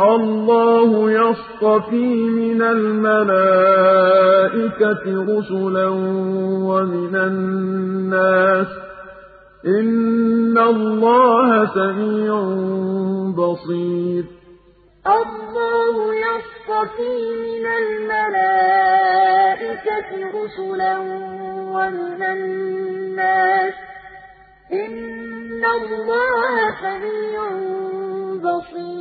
اللَّهُ يَصْطَفِي مِنَ الْمَلَائِكَةِ رُسُلًا وَمِنَ النَّاسِ ۚ. إِنَّ اللَّهَ سَمِيعٌ بَصِيرٌ. اللَّهُ يَصْطَفِي مِنَ الْمَلَائِكَةِ رُسُلًا وَمِنَ النَّاسِ ۚ. إِنَّ اللَّهَ سَمِيعٌ بَصِيرٌ.